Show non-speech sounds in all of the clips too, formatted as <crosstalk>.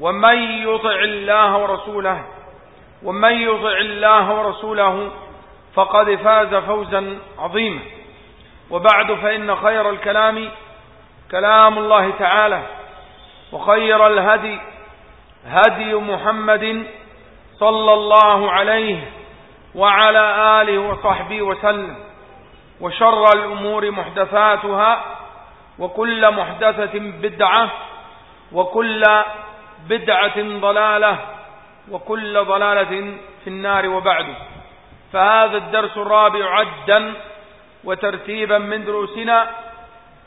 ومن يطع الله ورسوله ومن يطع الله ورسوله فقد فاز فوزا عظيما. وبعد فإن خير الكلام كلام الله تعالى وخير الهدي هدي محمد صلى الله عليه وعلى آله وصحبه وسلم. وشر الأمور محدثاتها وكل محدثة بدعة وكل بدعة ضلالة وكل ضلالة في النار وبعد. فهذا الدرس الرابع عدا وترتيبا من دروسنا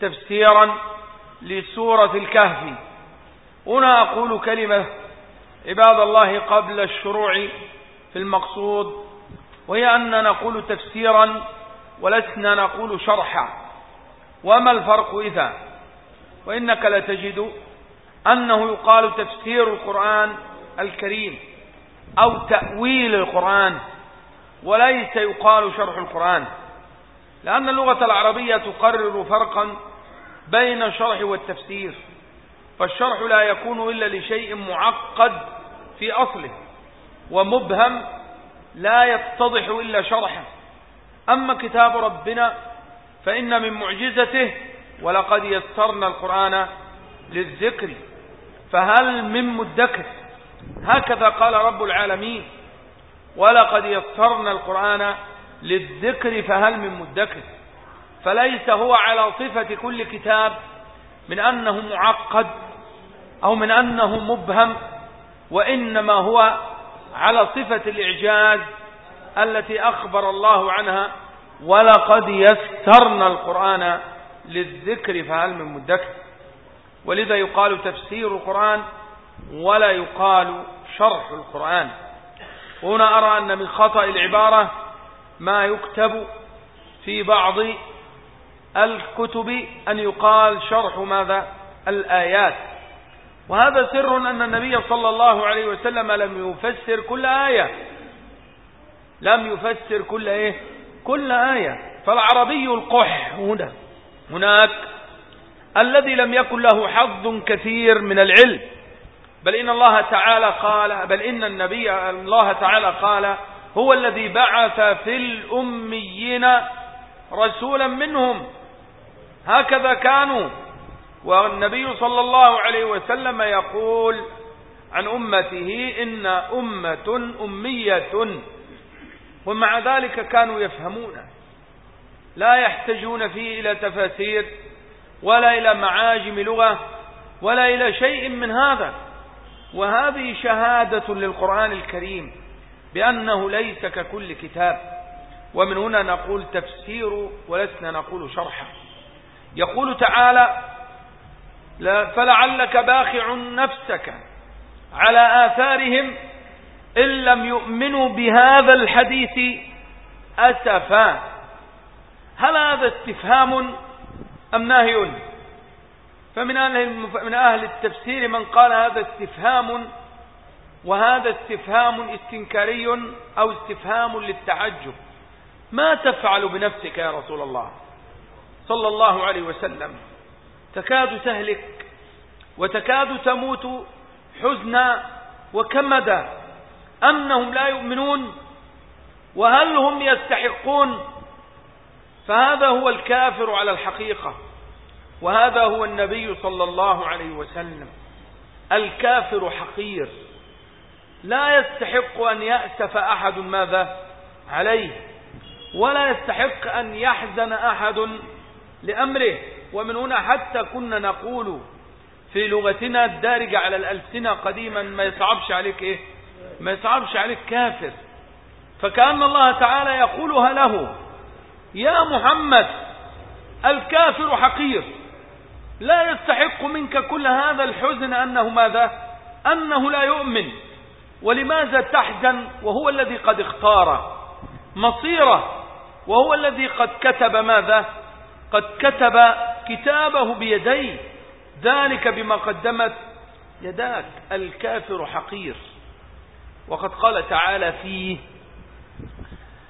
تفسيرا لسورة الكهف. هنا أقول كلمة عباد الله قبل الشروع في المقصود وهي أن نقول تفسيرا ولسنا نقول شرحا. وما الفرق إذا؟ وإنك لتجد أنه يقال تفسير القرآن الكريم أو تأويل القرآن وليس يقال شرح القرآن لأن اللغة العربية تقرر فرقا بين الشرح والتفسير فالشرح لا يكون إلا لشيء معقد في أصله ومبهم لا يتضح إلا شرحا أما كتاب ربنا فإن من معجزته ولقد يسرنا القرآن للذكر. فهل من مدكر؟ هكذا قال رب العالمين. ولقد يسرنا القرآن للذكر فهل من مدكر؟ فليس هو على صفة كل كتاب من أنه معقد أو من أنه مبهم وإنما هو على صفة الإعجاز التي أخبر الله عنها. ولقد يسرنا القرآن للذكر فهل من مدكر؟ ولذا يقال تفسير القرآن ولا يقال شرح القرآن. هنا أرى أن من خطأ العبارة ما يكتب في بعض الكتب أن يقال شرح ماذا؟ الآيات. وهذا سر أن النبي صلى الله عليه وسلم لم يفسر كل آية. لم يفسر كل إيه؟ كل آية. فالعربي القح هنا. هناك الذي لم يكن له حظ كثير من العلم. بل إن الله تعالى قال بل إن النبي الله تعالى قال هو الذي بعث في الأميين رسولا منهم. هكذا كانوا. والنبي صلى الله عليه وسلم يقول عن أمته إن أمة أمية. ومع ذلك كانوا يفهمون. لا يحتاجون فيه إلى تفاسير. ولا إلى معاجم لغة ولا إلى شيء من هذا. وهذه شهادة للقرآن الكريم بأنه ليس ككل كتاب. ومن هنا نقول تفسير ولسنا نقول شرحا يقول تعالى فلعلك باخع نفسك على آثارهم إن لم يؤمنوا بهذا الحديث أسفا. هل هذا استفهام؟ أم نهي فمن أهل, من أهل التفسير من قال هذا استفهام وهذا استفهام استنكاري أو استفهام للتعجب. ما تفعل بنفسك يا رسول الله صلى الله عليه وسلم؟ تكاد تهلك وتكاد تموت حزنا وكمدا أنهم لا يؤمنون وهل هم يستحقون فهذا هو الكافر على الحقيقة وهذا هو النبي صلى الله عليه وسلم. الكافر حقير لا يستحق أن يأسف أحد ماذا؟ عليه ولا يستحق أن يحزن أحد لأمره. ومن هنا حتى كنا نقول في لغتنا الدارجة على الألسنة قديما ما يصعبش عليك إيه؟ ما يصعبش عليك كافر. فكأن الله تعالى يقولها له يا محمد الكافر حقير لا يستحق منك كل هذا الحزن أنه ماذا؟ أنه لا يؤمن. ولماذا تحزن؟ وهو الذي قد اختار مصيره وهو الذي قد كتب ماذا؟ قد كتب كتابه بيديه. ذلك بما قدمت يداك الكافر حقير. وقد قال تعالى فيه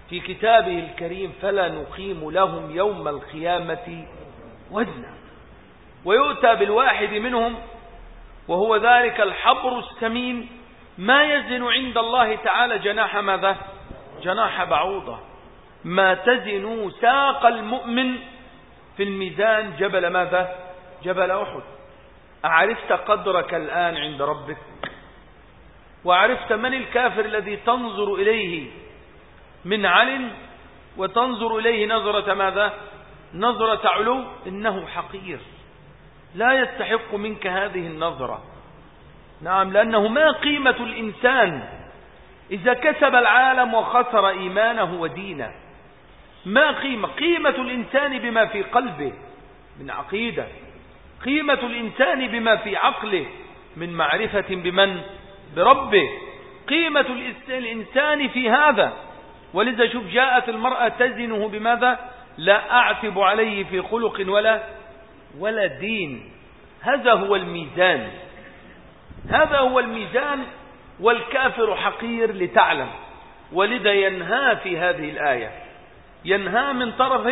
في كتابه الكريم فلا نقيم لهم يوم القيامة وزنا. ويؤتى بالواحد منهم وهو ذلك الحبر السمين ما يزن عند الله تعالى جناح ماذا؟ جناح بعوضة. ما تزن ساق المؤمن في الميزان جبل ماذا؟ جبل أحد. أعرفت قدرك الآن عند ربك؟ وعرفت من الكافر الذي تنظر إليه؟ من علم وتنظر إليه نظرة ماذا؟ نظرة علو إنه حقير. لا يستحق منك هذه النظرة. نعم لأنه ما قيمة الإنسان إذا كسب العالم وخسر إيمانه ودينه. ما قيمة؟ قيمة الإنسان بما في قلبه من عقيدة. قيمة الإنسان بما في عقله من معرفة بمن؟ بربه. قيمة الإنسان في هذا. ولذا شوف جاءت المرأة تزنه بماذا؟ لا أعتب عليه في خلق ولا ولا دين. هذا هو الميزان. هذا هو الميزان والكافر حقير لتعلم. ولذا ينهى في هذه الآية. ينهى من طرف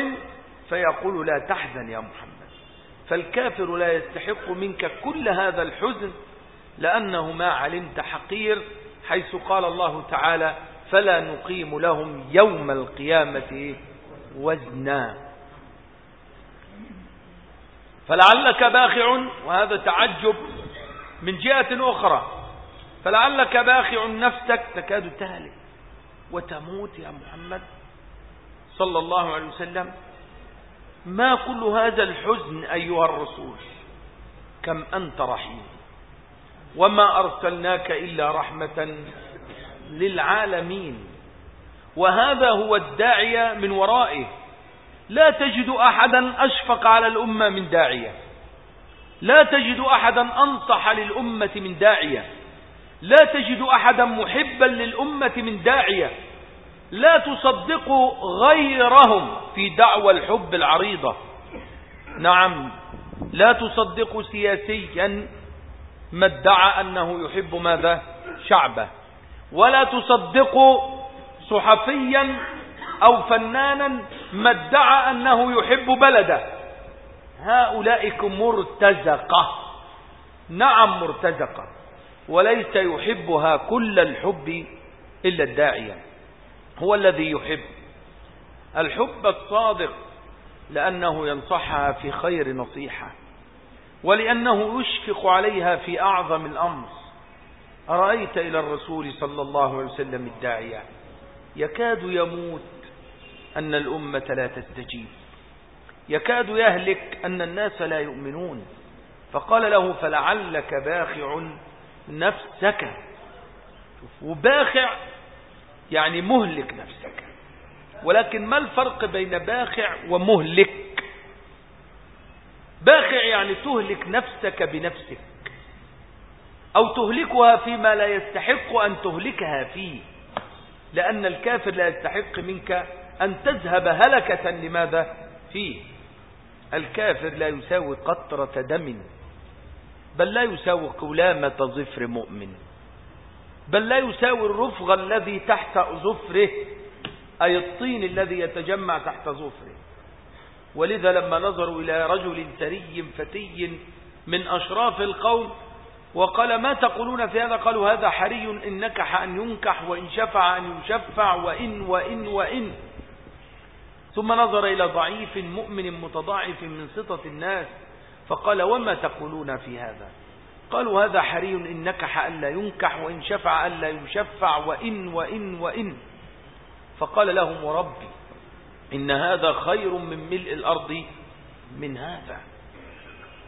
فيقول لا تحزن يا محمد. فالكافر لا يستحق منك كل هذا الحزن لأنه ما علمت حقير حيث قال الله تعالى فلا نقيم لهم يوم القيامة وزنا. فلعلك باخع وهذا تعجب من جهة أخرى. فلعلك باخع نفسك تكاد تهلك وتموت يا محمد صلى الله عليه وسلم. ما كل هذا الحزن أيها الرسول؟ كم أنت رحيم. وما أرسلناك إلا رحمة للعالمين. وهذا هو الداعية من ورائه. لا تجد أحدا أشفق على الأمة من داعية. لا تجد أحدا أنصح للأمة من داعية. لا تجد أحدا محبا للأمة من داعية. لا تصدقوا غيرهم في دعوى الحب العريضة. نعم لا تصدقوا سياسيا ما ادعى أنه يحب ماذا؟ شعبه. ولا تصدقوا صحفيا أو فنانا ما ادعى أنه يحب بلده. هؤلاء مرتزقة. نعم مرتزقة. وليس يحبها كل الحب إلا الداعية. هو الذي يحب. الحب الصادق لأنه ينصحها في خير نصيحة. ولأنه يشفق عليها في أعظم الأمر. أرأيت إلى الرسول صلى الله عليه وسلم الداعية؟ يكاد يموت أن الأمة لا تستجيب. يكاد يهلك أن الناس لا يؤمنون. فقال له فلعلك باخع نفسك. وباخع يعني مهلك نفسك. ولكن ما الفرق بين باخع ومهلك؟ باخع يعني تهلك نفسك بنفسك. أو تهلكها فيما لا يستحق أن تهلكها فيه. لأن الكافر لا يستحق منك أن تذهب هلكة لماذا؟ فيه. الكافر لا يساوي قطرة دم بل لا يساوي قلامة ظفر مؤمن بل لا يساوي الرفغ الذي تحت ظفره أي الطين الذي يتجمع تحت ظفره. ولذا لما نظروا إلى رجل ثري فتي من أشراف القوم وقال ما تقولون في هذا؟ قالوا هذا حري إن نكح أن ينكح وإن شفع أن يشفع وإن وإن وإن. ثم نظر إلى ضعيف مؤمن متضاعف من سطة الناس فقال وما تقولون في هذا؟ قالوا هذا حري إن نكح ألا ينكح وإن شفع ألا يشفع وإن وإن وإن. فقال لهم ربي إن هذا خير من ملء الأرض من هذا.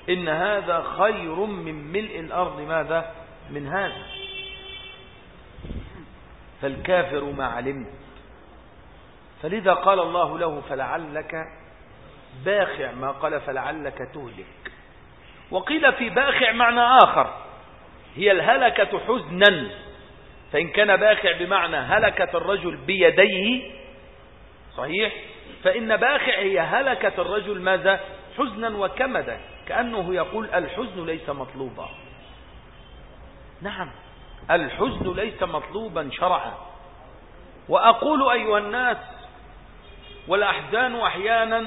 إن هذا خير من ملء الأرض. ماذا؟ من هذا. فالكافر ما علمت. فلذا قال الله له فلعلك باخع ما قال فلعلك تهلك. وقيل في باخع معنى آخر. هي الهلكة حزنا. فإن كان باخع بمعنى هلكة الرجل بيديه صحيح؟ فإن باخع هي هلكة الرجل ماذا؟ حزنا وكمدا. كأنه يقول الحزن ليس مطلوبا. نعم. الحزن ليس مطلوبا شرعا. وأقول أيها الناس والأحزان أحيانا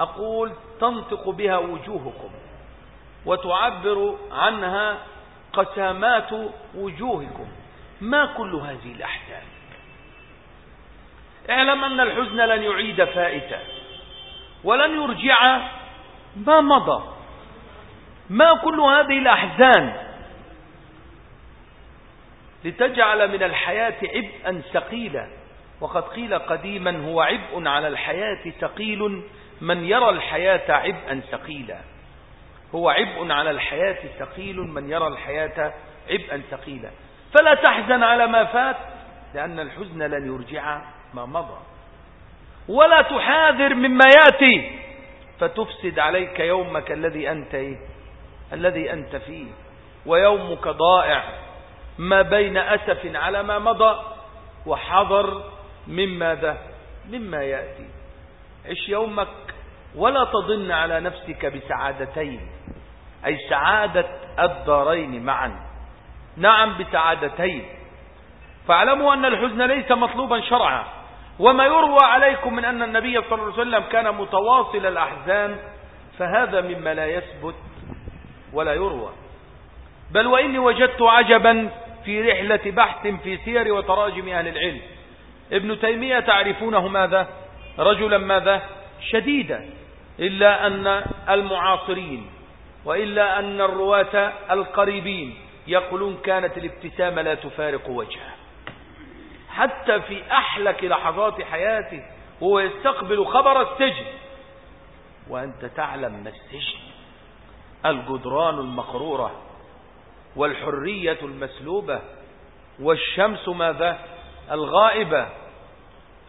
أقول تنطق بها وجوهكم وتعبر عنها قسامات وجوهكم. ما كل هذه الأحزان؟ اعلم أن الحزن لن يعيد فائتا ولن يرجع ما مضى؟ ما كل هذه الأحزان لتجعل من الحياة عبئا ثقيلا وقد قيل قديما هو عبء على الحياة ثقيل من يرى الحياة عبئا ثقيلا هو عبء على الحياة ثقيل من يرى الحياة عبئا ثقيلا فلا تحزن على ما فات لأن الحزن لن يرجع ما مضى. ولا تحاذر مما يأتي. فتفسد عليك يومك الذي أنت إيه؟ الذي أنت فيه. ويومك ضائع. ما بين أسف على ما مضى وحذر مما ذا مما يأتي. عش يومك ولا تظن على نفسك بسعادتين. أي سعادة الدارين معا. نعم بسعادتين. فاعلموا أن الحزن ليس مطلوبا شرعا. وما يروى عليكم من أن النبي صلى الله عليه وسلم كان متواصل الأحزان فهذا مما لا يثبت ولا يروى. بل وإني وجدت عجبا في رحلة بحث في سير وتراجم أهل العلم. ابن تيمية تعرفونه ماذا؟ رجلا ماذا؟ شديدا. إلا أن المعاصرين وإلا أن الرواة القريبين يقولون كانت الابتسامة لا تفارق وجهه. حتى في أحلك لحظات حياته هو يستقبل خبر السجن. وأنت تعلم ما السجن؟ الجدران المقرورة والحرية المسلوبة والشمس ماذا الغائبة.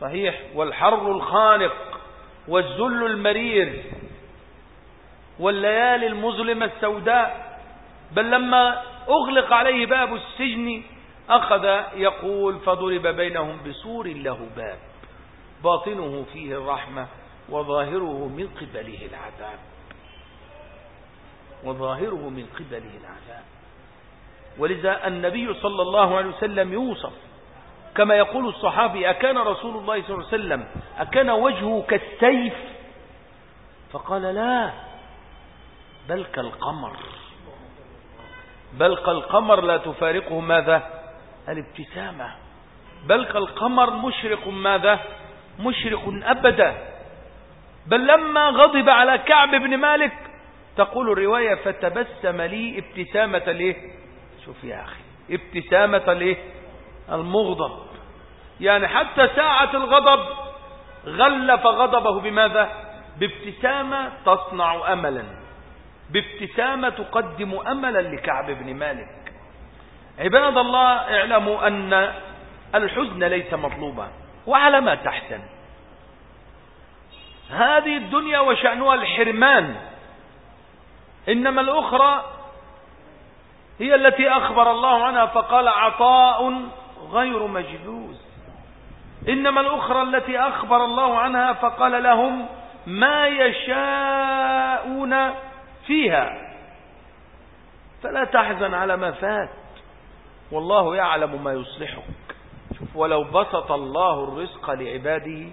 صحيح. والحر الخانق والذل المرير والليالي المظلمة السوداء. بل لما أغلق عليه باب السجن أخذ يقول فضرب بينهم بسور له باب باطنه فيه الرحمة وظاهره من قبله العذاب. وظاهره من قبله العذاب. ولذا النبي صلى الله عليه وسلم يوصف كما يقول الصحابي أكان رسول الله صلى الله عليه وسلم أكان وجهه كالسيف؟ فقال لا بل كالقمر. بل كالقمر لا تفارقه ماذا؟ الابتسامة. بل كالقمر مشرق ماذا؟ مشرق أبدا. بل لما غضب على كعب بن مالك تقول الرواية فتبسم لي ابتسامة ليه؟ شوف يا أخي ابتسامة ليه؟ المغضب. يعني حتى ساعة الغضب غلف غضبه بماذا؟ بابتسامة تصنع أملا. بابتسامة تقدم أملا لكعب بن مالك. عباد الله اعلموا أن الحزن ليس مطلوبا وعلى ما تحزن هذه الدنيا وشأنها الحرمان. إنما الأخرى هي التي أخبر الله عنها فقال عطاء غير مجلوز إنما الأخرى التي أخبر الله عنها فقال لهم ما يشاءون فيها. فلا تحزن على ما فات. والله يعلم ما يصلحك. شوف ولو بسط الله الرزق لعباده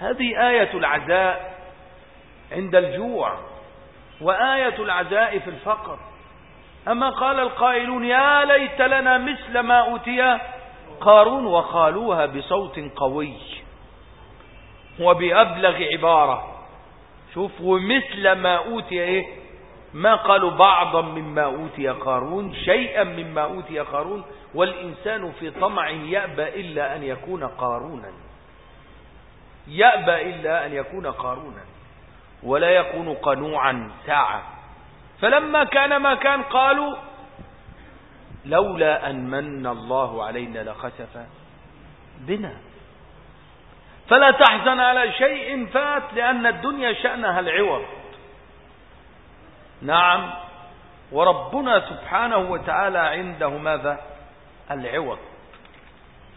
هذه آية العزاء عند الجوع وآية العزاء في الفقر. أما قال القائلون يا ليت لنا مثل ما أوتي قارون وقالوها بصوت قوي وبأبلغ عبارة. شوف ومثل ما أوتي إيه؟ ما قالوا بعضا مما أوتي قارون شيئا مما أوتي قارون والإنسان في طمع يأبى إلا أن يكون قارونا. يأبى إلا أن يكون قارونا ولا يكون قنوعا ساعة. فلما كان ما كان قالوا لولا أن من الله علينا لخسف بنا. فلا تحزن على شيء فات لأن الدنيا شأنها العوض. نعم. وربنا سبحانه وتعالى عنده ماذا؟ العوض.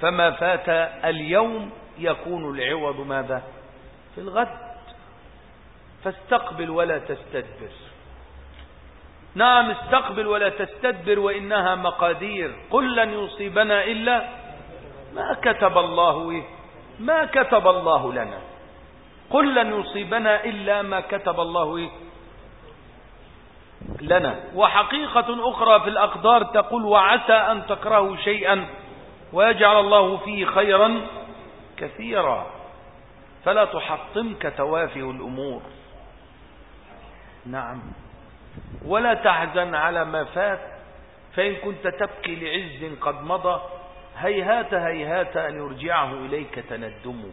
فما فات اليوم يكون العوض ماذا؟ في الغد. فاستقبل ولا تستدبر. نعم استقبل ولا تستدبر وإنها مقادير. قل لن يصيبنا إلا ما كتب الله ما كتب الله لنا. قل لن يصيبنا إلا ما كتب الله لنا. وحقيقة أخرى في الأقدار تقول وعسى أن تكرهوا شيئا ويجعل الله فيه خيرا كثيرا. فلا تحطمك توافه الأمور. نعم. ولا تحزن على ما فات. فإن كنت تبكي لعز قد مضى هيهات هيهات أن يرجعه إليك تندمه.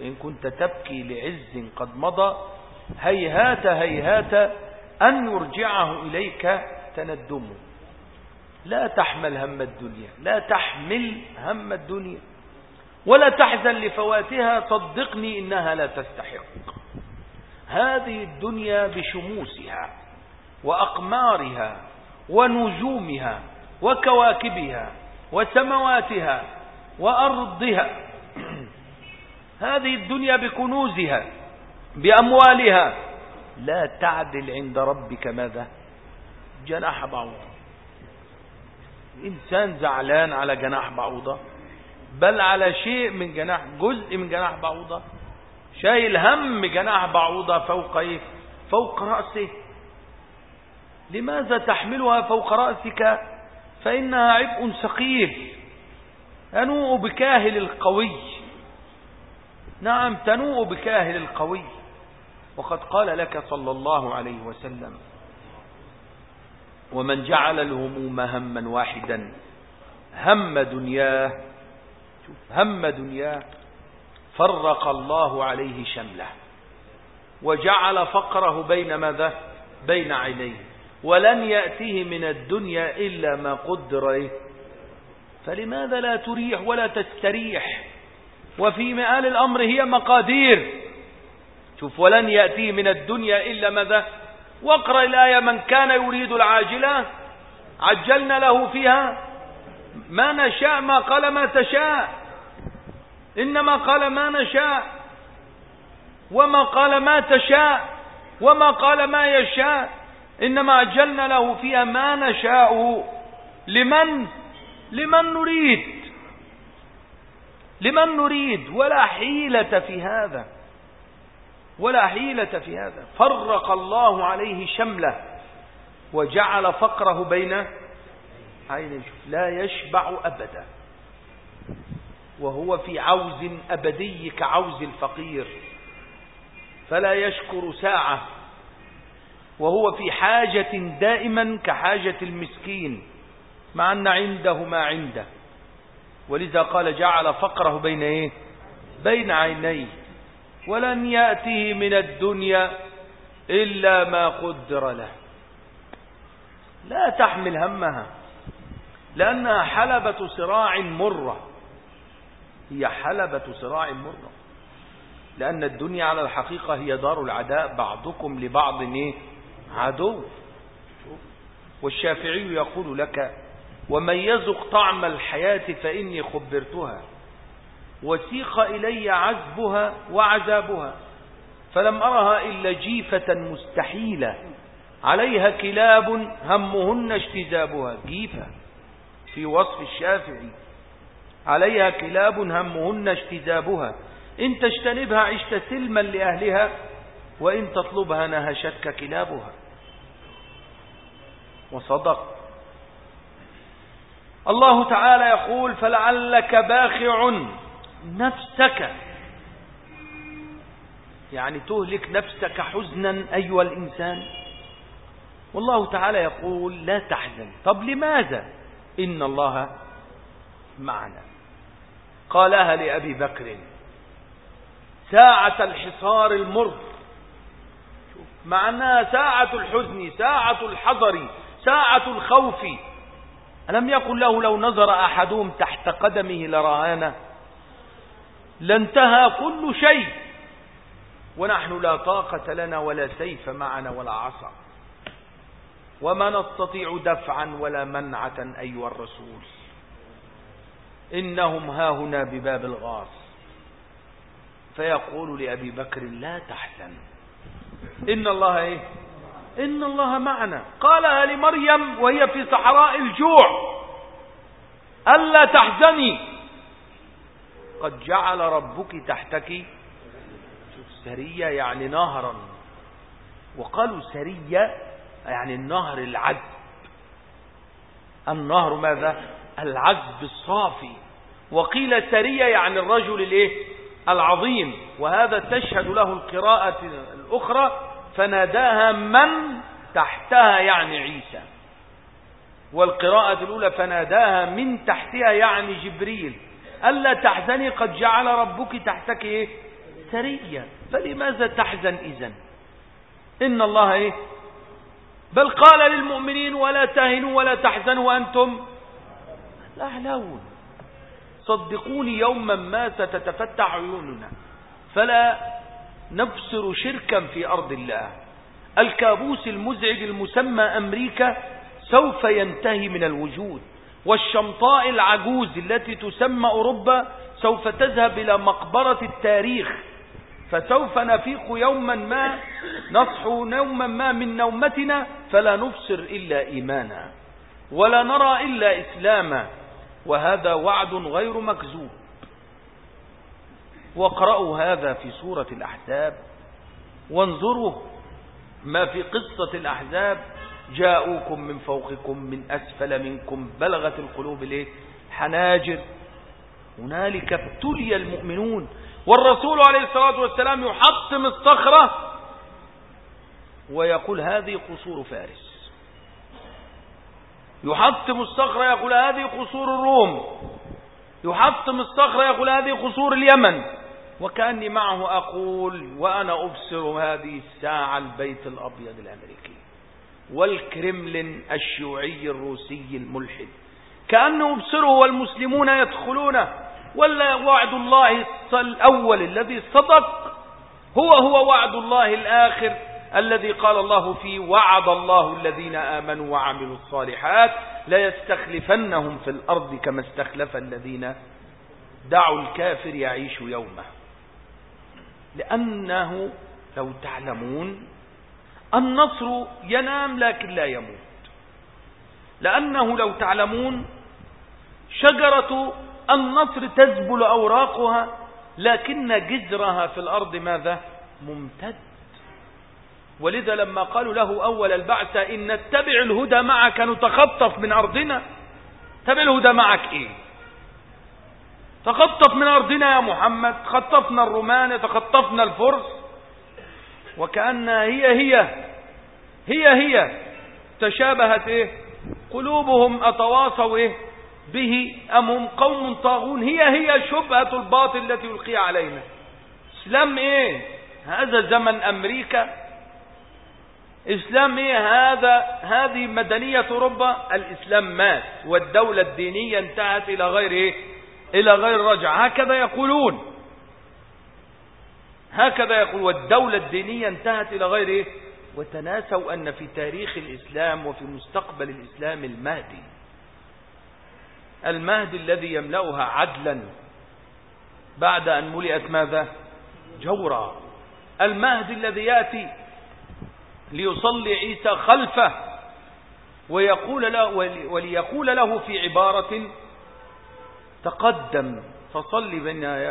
إن كنت تبكي لعز قد مضى هيهات هيهات أن يرجعه إليك تندمه. لا تحمل هم الدنيا لا تحمل هم الدنيا. ولا تحزن لفواتها صدقني إنها لا تستحق. هذه الدنيا بشموسها وأقمارها ونجومها وكواكبها وسمواتها وأرضها. <clears throat> هذه الدنيا بكنوزها بأموالها لا تعدل عند ربك ماذا؟ جناح بعوضة. إنسان زعلان على جناح بعوضة بل على شيء من جناح جزء من جناح بعوضة شايل هم جناح بعوضة فوق إيه؟ فوق رأسه. لماذا تحملها فوق رأسك؟ فإنها عبء ثقيل. تنوء بكاهل القوي. نعم تنوء بكاهل القوي. وقد قال لك صلى الله عليه وسلم ومن جعل الهموم هما واحدا هم دنياه هم دنياه فرق الله عليه شمله وجعل فقره بين ماذا؟ بين عينيه ولن يأتيه من الدنيا إلا ما قدر؟ فلماذا لا تريح ولا تستريح؟ وفي مآل الأمر هي مقادير. شوف ولن يأتيه من الدنيا إلا ماذا؟ واقرأ الآية من كان يريد العاجلة عجلنا له فيها ما نشاء ما قال ما تشاء. إنما قال ما نشاء وما قال ما تشاء وما قال ما يشاء. إنما عجلنا له فيها ما نشاء. لمن؟ لمن نريد؟ لمن نريد؟ ولا حيلة في هذا. ولا حيلة في هذا. فرق الله عليه شمله وجعل فقره بين لا يشبع أبدا. وهو في عوز أبدي كعوز الفقير. فلا يشكر ساعة. وهو في حاجة دائما كحاجة المسكين. مع أن عنده ما عنده. ولذا قال جعل فقره بين إيه؟ بين عينيه. ولن يأتيه من الدنيا إلا ما قدر له. لا تحمل همها لأنها حلبة صراع مرة. هي حلبة صراع مرة. لأن الدنيا على الحقيقة هي دار العداء بعضكم لبعض إيه؟ عدو. والشافعي يقول لك ومن يذق طعم الحياة فإني خبرتها. وسيق إلي عذبها وعذابها فلم أرها إلا جيفة مستحيلة عليها كلاب همهن اجتذابها. جيفة في وصف الشافعي عليها كلاب همهن اجتذابها. إن تجتنبها عشت سلما لأهلها وإن تطلبها نهشتك كلابها. وصدق. الله تعالى يقول فلعلك باخع نفسك. يعني تهلك نفسك حزنا أيها الإنسان. والله تعالى يقول لا تحزن. طب لماذا؟ إن الله معنا. قالها لأبي بكر ساعة الحصار المر. معناها ساعة الحزن ساعة الحذر ساعة الخوف. ألم يقل له لو نظر أحدهم تحت قدمه لرآنا؟ لانتهى كل شيء. ونحن لا طاقة لنا ولا سيف معنا ولا عصا. وما نستطيع دفعا ولا منعة أيها الرسول. إنهم هاهنا بباب الغاص. فيقول لأبي بكر لا تحزن. إن الله إيه؟ إن الله معنا. قالها لمريم وهي في صحراء الجوع. ألا تحزني. قد جعل ربك تحتك سرية يعني نهرا. وقالوا سرية يعني النهر العذب. النهر ماذا؟ العذب الصافي. وقيل سرية يعني الرجل الإيه؟ العظيم. وهذا تشهد له القراءة الأخرى فناداها من تحتها يعني عيسى. والقراءة الأولى فناداها من تحتها يعني جبريل. ألا تحزني قد جعل ربك تحتك إيه؟ سرية فلماذا تحزن إذن؟ إن الله إيه؟ بل قال للمؤمنين ولا تهنوا ولا تحزنوا وأنتم الأعلون صدقوني يوما ما ستتفتح عيوننا. فلا نبصر شركا في أرض الله. الكابوس المزعج المسمى أمريكا سوف ينتهي من الوجود. والشمطاء العجوز التي تسمى أوروبا سوف تذهب إلى مقبرة التاريخ. فسوف نفيق يوما ما نصحو يوما ما من نومتنا فلا نبصر إلا إيمانا ولا نرى إلا إسلاما. وهذا وعد غير مكذوب. واقرأوا هذا في سورة الأحزاب وانظروا ما في قصة الأحزاب. جاءوكم من فوقكم من أسفل منكم بلغت القلوب الايه حناجر. هنالك ابتلي المؤمنون والرسول عليه الصلاة والسلام يحطم الصخرة ويقول هذه قصور فارس. يحطم الصخرة يقول هذه قصور الروم. يحطم الصخرة يقول هذه قصور اليمن. وكأني معه أقول وأنا أبصر هذه الساعة البيت الأبيض الأمريكي. والكرملين الشيوعي الروسي الملحد. كأنه أبصره والمسلمون يدخلون ولا وعد الله الأول الذي صدق هو هو وعد الله الآخر الذي قال الله فيه وعد الله الذين آمنوا وعملوا الصالحات ليستخلفنهم في الأرض كما استخلف الذين دعوا الكافر يعيش يومه. لأنه لو تعلمون النصر ينام لكن لا يموت. لأنه لو تعلمون شجرة النصر تزبل أوراقها لكن جذرها في الأرض ماذا؟ ممتد. ولذا لما قالوا له أول البعث إن نتبع الهدى معك نتخطف من أرضنا تبع الهدى معك إيه؟ تخطف من أرضنا يا محمد خطفنا الرومان تخطفنا الفرس وكأنها هي هي. هي هي. تشابهت إيه؟ قلوبهم أتواصوا إيه؟ به أم هم قوم طاغون؟ هي هي شبهة الباطل التي يلقي علينا. إسلام إيه؟ هذا زمن أمريكا. إسلام إيه؟ هذا هذه مدنية أوروبا. الإسلام مات والدولة الدينية انتهت إلى غير إيه؟ إلى غير رجع. هكذا يقولون. هكذا يقول والدولة الدينية انتهت إلى غير إيه؟ وتناسوا أن في تاريخ الإسلام وفي مستقبل الإسلام المهدي. المهدي الذي يملأها عدلا بعد أن ملئت ماذا؟ جورا. المهدي الذي يأتي ليصلي عيسى خلفه ويقول له وليقول له في عبارة تقدم فصل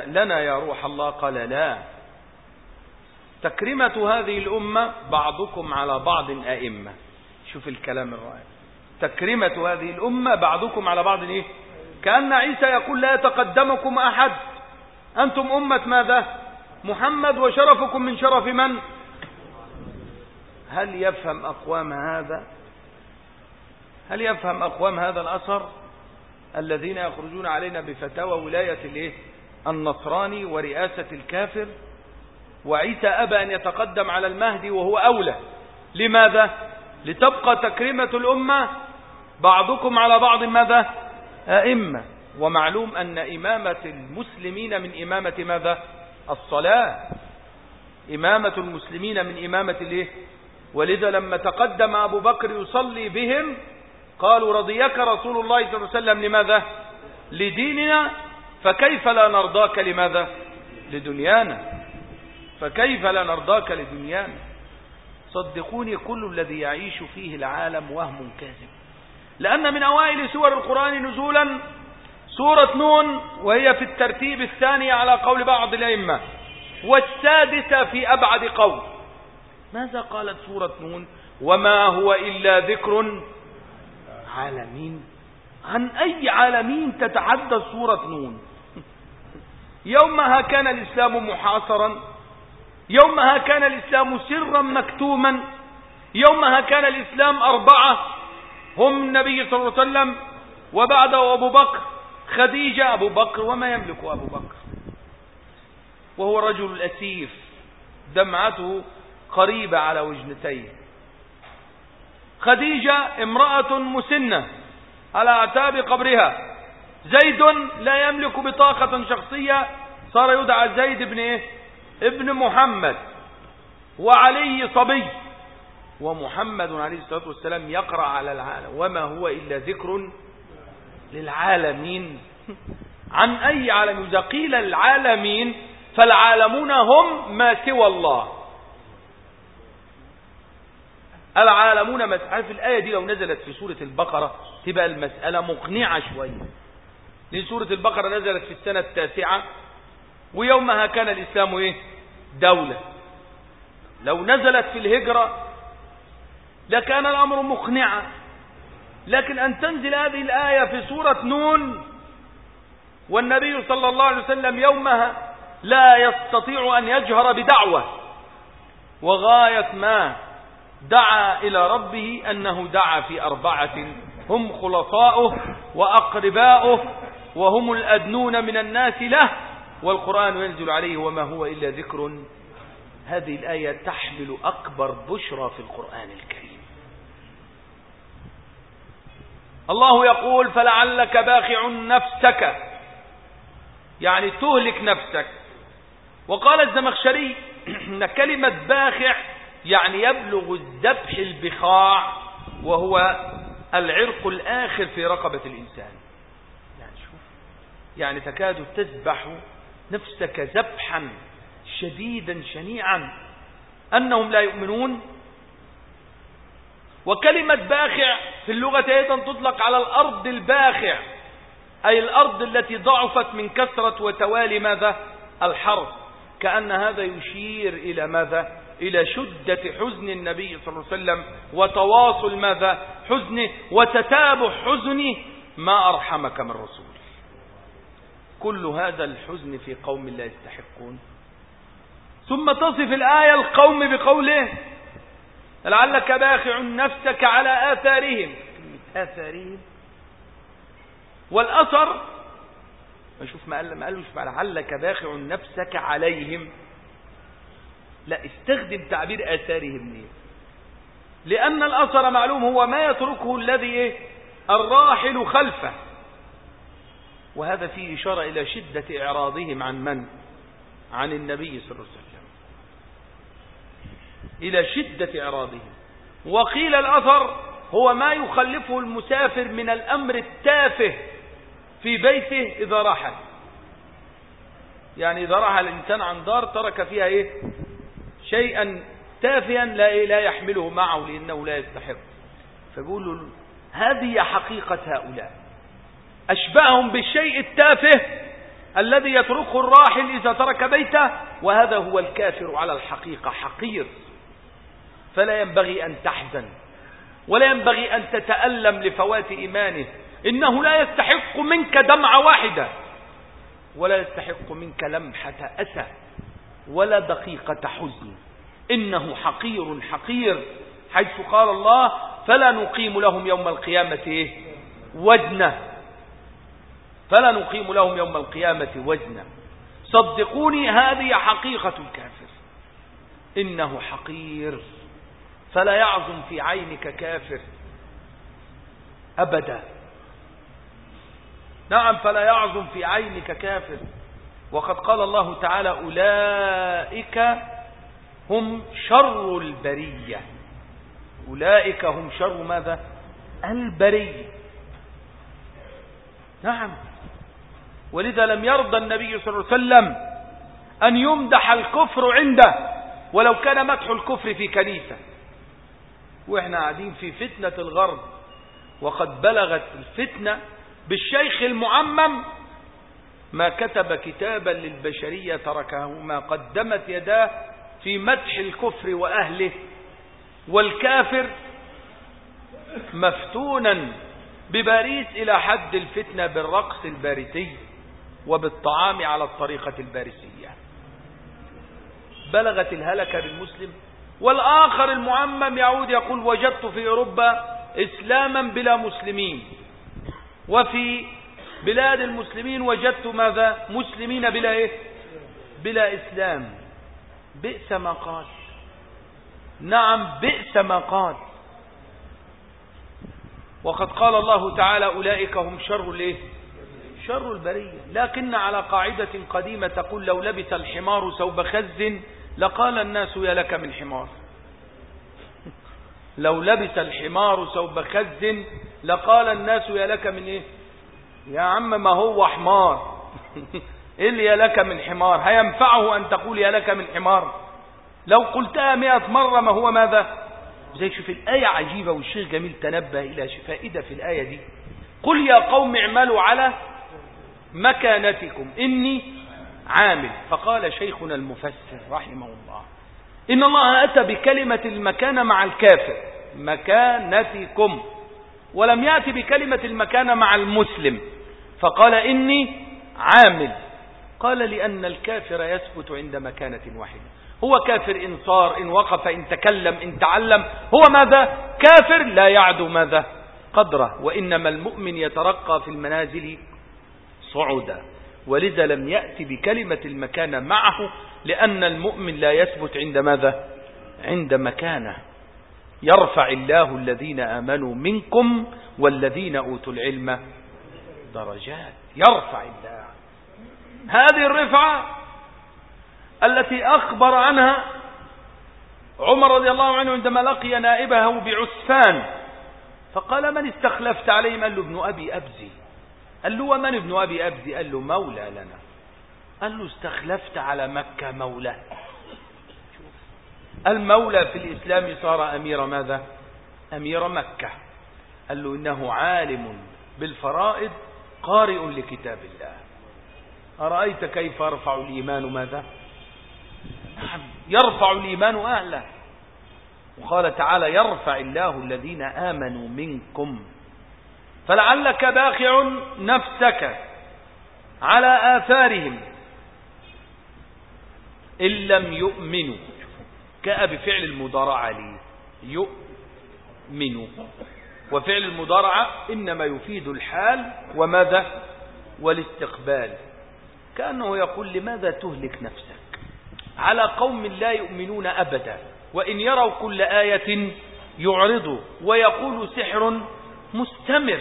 لنا يا روح الله. قال لا. تكرمة هذه الأمة بعضكم على بعض أئمة. شوف الكلام الرائع. تكرمة هذه الأمة بعضكم على بعض إيه؟ كأن عيسى يقول لا يتقدمكم أحد. أنتم أمة ماذا؟ محمد وشرفكم من شرف من؟ هل يفهم أقوام هذا؟ هل يفهم أقوام هذا الأثر؟ الذين يخرجون علينا بفتاوى ولاية الإيه؟ النصراني ورئاسة الكافر؟ وعيسى أبى أن يتقدم على المهدي وهو أولى. لماذا؟ لتبقى تكريمة الأمة بعضكم على بعض ماذا؟ أئمة. ومعلوم أن إمامة المسلمين من إمامة ماذا؟ الصلاة. إمامة المسلمين من إمامة الإيه؟ ولذا لما تقدم أبو بكر يصلي بهم قالوا رضيك رسول الله صلى الله عليه وسلم لماذا؟ لديننا. فكيف لا نرضاك لماذا؟ لدنيانا. فكيف لا نرضاك لدنيانا؟ صدقوني كل الذي يعيش فيه العالم وهم كاذب. لأن من أوائل سور القرآن نزولا سورة نون وهي في الترتيب الثاني على قول بعض الأئمة والسادسة في أبعد قول. ماذا قالت سورة نون؟ وما هو إلا ذكر عالمين. عن أي عالمين تتحدث سورة نون؟ <laughs> يومها كان الإسلام محاصرا. يومها كان الإسلام سرا مكتوما. يومها كان الإسلام أربعة. هم النبي صلى الله عليه وسلم وبعده أبو بكر خديجة أبو بكر وما يملك أبو بكر. وهو رجل الأسيف دمعته قريبة على وجنتيه. خديجة امرأة مسنة على أعتاب قبرها. زيد لا يملك بطاقة شخصية صار يدعى زيد بن إيه؟ ابن محمد وعلي صبي. ومحمد عليه الصلاة والسلام يقرأ على العالم. وما هو إلا ذكر للعالمين. عن أي عالم إذا قيل العالمين فالعالمون هم ما سوى الله. العالمون عارف الآية دي لو نزلت في سورة البقرة تبقى المسألة مقنعة شوية. لأن سورة البقرة نزلت في السنة التاسعة. ويومها كان الإسلام إيه؟ دولة. لو نزلت في الهجرة لكان الأمر مقنعا. لكن أن تنزل هذه الآية في سورة نون والنبي صلى الله عليه وسلم يومها لا يستطيع أن يجهر بدعوة. وغاية ما دعا إلى ربه أنه دعا في أربعة هم خلصاؤه وأقرباؤه وهم الأدنون من الناس له. والقرآن ينزل عليه وما هو إلا ذكر. هذه الآية تحمل أكبر بشرى في القرآن الكريم. الله يقول فلعلك باخع نفسك. يعني تهلك نفسك. وقال الزمخشري <clears throat> إن كلمة باخع يعني يبلغ الذبح البخاع وهو العرق الآخر في رقبة الإنسان. يعني شوف يعني تكاد تذبح نفسك ذبحا شديدا شنيعا. أنهم لا يؤمنون. وكلمة باخع في اللغة أيضا تطلق على الأرض الباخع أي الأرض التي ضعفت من كثرة وتوالي ماذا؟ الحرب. كأن هذا يشير إلى ماذا؟ إلى شدة حزن النبي صلى الله عليه وسلم وتواصل ماذا؟ حزنه وتتابع حزنه. ما أرحمك من رسول. كل هذا الحزن في قوم لا يستحقون. ثم تصف الآية القوم بقوله لعلك باخع نفسك على آثارهم. آثارهم. والأثر ما شوف ما قال ما قالوش لعلك باخع نفسك عليهم. لا استخدم تعبير آثارهم ليه لأن الأثر معلوم هو ما يتركه الذي إيه؟ الراحل خلفه. وهذا فيه إشارة إلى شدة إعراضهم عن من؟ عن النبي صلى الله عليه وسلم. إلى شدة إعراضهم. وقيل الأثر هو ما يخلفه المسافر من الأمر التافه في بيته إذا رحل يعني إذا رحل الإنسان عن دار ترك فيها إيه؟ شيئا تافها لا لا يحمله معه لأنه لا يستحق. فبيقول له هذه حقيقة هؤلاء. أشبههم بالشيء التافه الذي يتركه الراحل إذا ترك بيته وهذا هو الكافر على الحقيقة حقير. فلا ينبغي أن تحزن ولا ينبغي أن تتألم لفوات إيمانه. إنه لا يستحق منك دمعة واحدة ولا يستحق منك لمحة أسى ولا دقيقة حزن. إنه حقير حقير حيث قال الله فلا نقيم لهم يوم القيامة وزنا فلا نقيم لهم يوم القيامة وزنا. صدقوني هذه حقيقة الكافر. إنه حقير. فلا يعظم في عينك كافر. أبدا. نعم فلا يعظم في عينك كافر. وقد قال الله تعالى أولئك هم شر البرية. أولئك هم شر ماذا؟ البرية. نعم. ولذا لم يرضى النبي صلى الله عليه وسلم أن يمدح الكفر عنده ولو كان مدح الكفر في كنيسة. وإحنا قاعدين في فتنة الغرب وقد بلغت الفتنة بالشيخ المعمم. ما كتب كتابا للبشرية تركه ما قدمت يداه في مدح الكفر وأهله. والكافر مفتونا بباريس إلى حد الفتنة بالرقص الباريسي وبالطعام على الطريقة الباريسية بلغت الهلكة بالمسلم والآخر المعمم يعود يقول وجدت في أوروبا إسلاما بلا مسلمين وفي بلاد المسلمين وجدت ماذا؟ مسلمين بلا إيه؟ بلا إسلام. بئس ما قال. نعم بئس ما قال. وقد قال الله تعالى أولئك هم شر الإيه؟ شر البرية. لكن على قاعدة قديمة تقول لو لبس الحمار ثوب خز لقال الناس يا لك من حمار. <laughs> لو لبس الحمار ثوب خز لقال الناس يا لك من إيه؟ يا عم ما هو حمار. <laughs> إيه اللي يا لك من حمار؟ هينفعه أن تقول يا لك من حمار؟ لو قلتها مئة مرة ما هو ماذا؟ زي شوف الآية عجيبة والشيخ جميل تنبه إلى فائدة في الآية دي. قل يا قوم اعملوا على مكانتكم إني عامل. فقال شيخنا المفسر رحمه الله إن الله أتى بكلمة المكانة مع الكافر مكانتكم. ولم يأتي بكلمة المكانة مع المسلم. فقال إني عامل. قال لأن الكافر يثبت عند مكانة واحدة. هو كافر إن صار إن وقف إن تكلم إن تعلم. هو ماذا؟ كافر لا يعدو ماذا؟ قدره. وإنما المؤمن يترقى في المنازل صعودا ولذا لم يأتي بكلمة المكانة معه لأن المؤمن لا يثبت عند ماذا؟ عند مكانه. يرفع الله الذين آمنوا منكم والذين أوتوا العلم درجات. يرفع الله. هذه الرفعة التي أخبر عنها عمر رضي الله عنه عندما لقي نائبه بعسفان فقال من استخلفت عليه قال له ابن أبي أبزي. قال له ومن ابن أبي أبزي قال له مولى لنا. قال له استخلفت على مكة مولى. المولى في الإسلام صار أمير ماذا؟ أمير مكة. قال له إنه عالم بالفرائض قارئ لكتاب الله. أرأيت كيف أرفع الإيمان ماذا؟ نعم يرفع الإيمان أهله وقال تعالى يرفع الله الذين آمنوا منكم فلعلك باخع نفسك على آثارهم. إن لم يؤمنوا كأ بفعل المضارعة لي. يؤمنوا. وفعل المضارعة إنما يفيد الحال وماذا؟ والاستقبال. كأنه يقول لماذا تهلك نفسك؟ على قوم لا يؤمنون أبدا. وإن يروا كل آية يعرضوا ويقول سحر مستمر.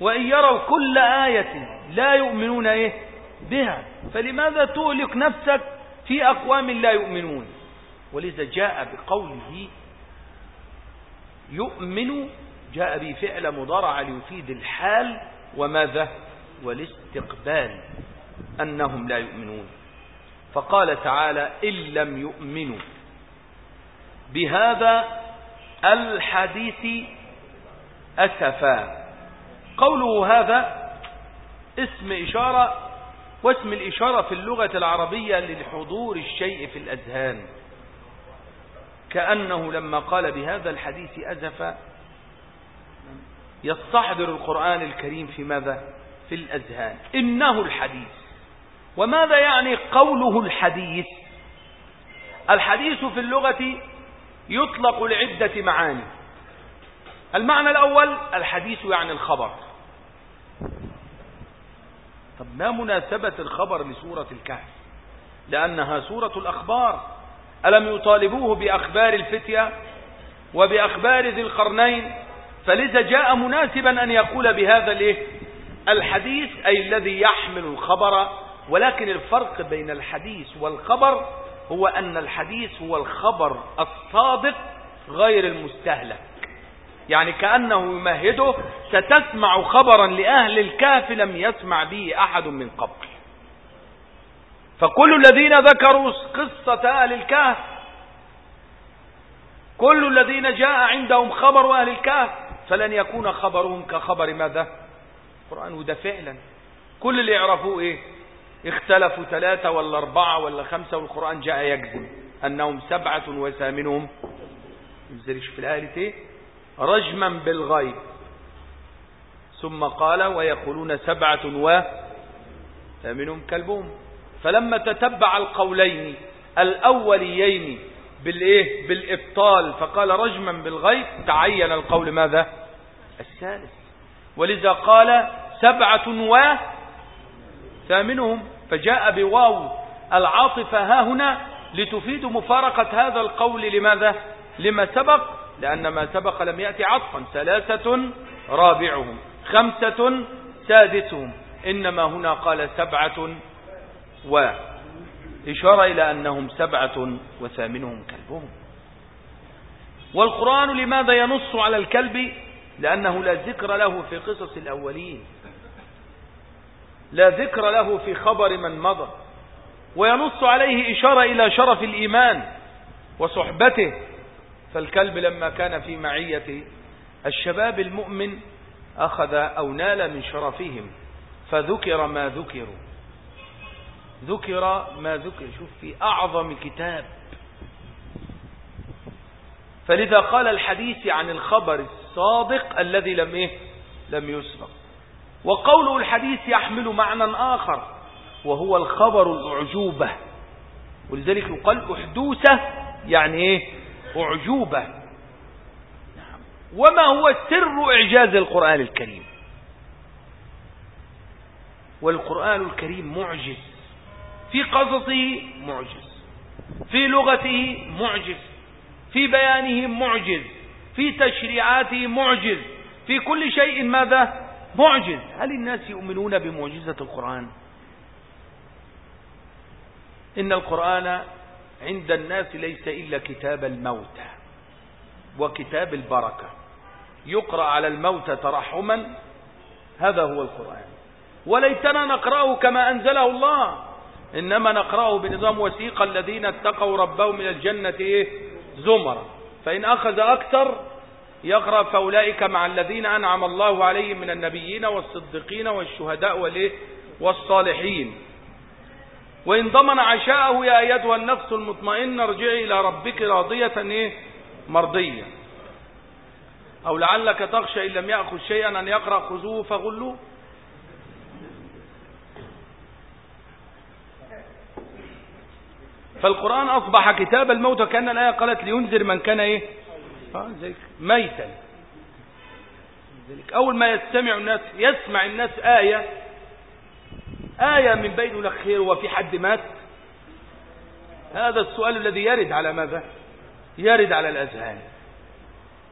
وإن يروا كل آية لا يؤمنون إيه؟ بها. فلماذا تهلك نفسك في أقوام لا يؤمنون؟ ولذا جاء بقوله يؤمن جاء بفعل مضارع ليفيد الحال وماذا؟ والاستقبال أنهم لا يؤمنون. فقال تعالى إن لم يؤمنوا. بهذا الحديث أسفا. قوله هذا اسم إشارة واسم الإشارة في اللغة العربية للحضور الشيء في الأذهان. كأنه لما قال بهذا الحديث أزف يستحضر القرآن الكريم في ماذا؟ في الأذهان. إنه الحديث. وماذا يعني قوله الحديث؟ الحديث في اللغة يطلق لعدة معاني. المعنى الأول الحديث يعني الخبر. طب ما مناسبة الخبر لسورة الكهف؟ لأنها سورة الأخبار. ألم يطالبوه بأخبار الفتية وبأخبار ذي القرنين؟ فلذا جاء مناسبا أن يقول بهذا الإيه؟ الحديث أي الذي يحمل الخبر. ولكن الفرق بين الحديث والخبر هو أن الحديث هو الخبر الصادق غير المستهلك. يعني كأنه يمهده ستسمع خبرا لأهل الكهف لم يسمع به أحد من قبل. فكل الذين ذكروا قصة أهل الكهف كل الذين جاء عندهم خبر أهل الكهف فلن يكون خبرهم كخبر ماذا؟ القرآن وده فعلا. كل اللي يعرفوه إيه؟ اختلفوا ثلاثة ولا أربعة ولا خمسة والقرآن جاء يجزم أنهم سبعة وثامنهم. يزرش في الآية إيه رجما بالغيب. ثم قال ويقولون سبعة وثامنهم كلبهم. فلما تتبع القولين الأوليين بالإيه؟ بالإبطال فقال رجما بالغيب تعين القول ماذا؟ الثالث. ولذا قال سبعة وثامنهم فجاء بواو العاطفة ها هنا لتفيد مفارقة هذا القول. لماذا؟ لما سبق لأن ما سبق لم يأتي عطفا. ثلاثة رابعهم خمسة سادسهم. إنما هنا قال سبعة و. إشارة إلى أنهم سبعة وثامنهم كلبهم. والقرآن لماذا ينص على الكلب؟ لأنه لا ذكر له في قصص الأولين. لا ذكر له في خبر من مضى. وينص عليه إشارة إلى شرف الإيمان وصحبته. فالكلب لما كان في معية الشباب المؤمن أخذ أو نال من شرفهم فذكر ما ذكروا. ذكر ما ذكر. شوف في أعظم كتاب. فلذا قال الحديث عن الخبر الصادق الذي لم إيه؟ لم يسبق. وقوله الحديث يحمل معنى آخر وهو الخبر الأعجوبة. ولذلك يقال أحدوثة يعني إيه؟ أعجوبة. نعم. وما هو سر إعجاز القرآن الكريم؟ والقرآن الكريم معجز. في قصصه معجز. في لغته معجز. في بيانه معجز. في تشريعاته معجز. في كل شيء ماذا؟ معجز. هل الناس يؤمنون بمعجزة القرآن؟ إن القرآن عند الناس ليس إلا كتاب الموتى وكتاب البركة. يقرأ على الموتى ترحما هذا هو القرآن. وليتنا نقرأه كما أنزله الله. إنما نقرأه بنظام وثيقة الذين اتقوا ربهم من الجنة إيه؟ زمرا فإن أخذ أكثر يقرأ فأولئك مع الذين أنعم الله عليهم من النبيين والصديقين والشهداء والإيه؟ والصالحين. وإن ضمن عشاءه يا أيتها النفس المطمئنة ارجعي إلى ربك راضية إيه؟ مرضية. أو لعلك تخشى إن لم يأخذ شيئا أن يقرأ خذوه فغلوه. فالقرآن أصبح كتاب الموت وكان الآية قالت لينذر من كان إيه؟ آه ميتا. أول ما يستمع الناس يسمع الناس آية آية من بين لك خير وفي حد مات؟ هذا السؤال الذي يرد على ماذا؟ يرد على الأذهان.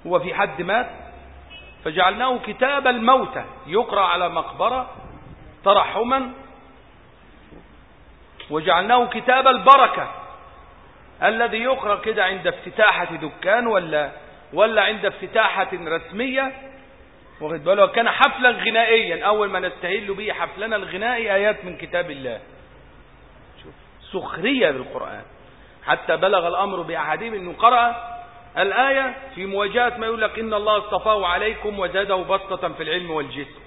هو في حد مات؟ فجعلناه كتاب الموتى يقرأ على مقبرة ترحما وجعلناه كتاب البركة. الذي يقرأ كده عند افتتاحة دكان ولا ولا عند افتتاحة رسمية؟ واخد باله كان حفلا غنائيا أول ما نستهل به حفلنا الغنائي آيات من كتاب الله. شوف سخرية بالقرآن حتى بلغ الأمر بأحدهم أنه قرأ الآية في مواجهة ما يقول لك إن الله اصطفاه عليكم وزاده بسطة في العلم والجسم.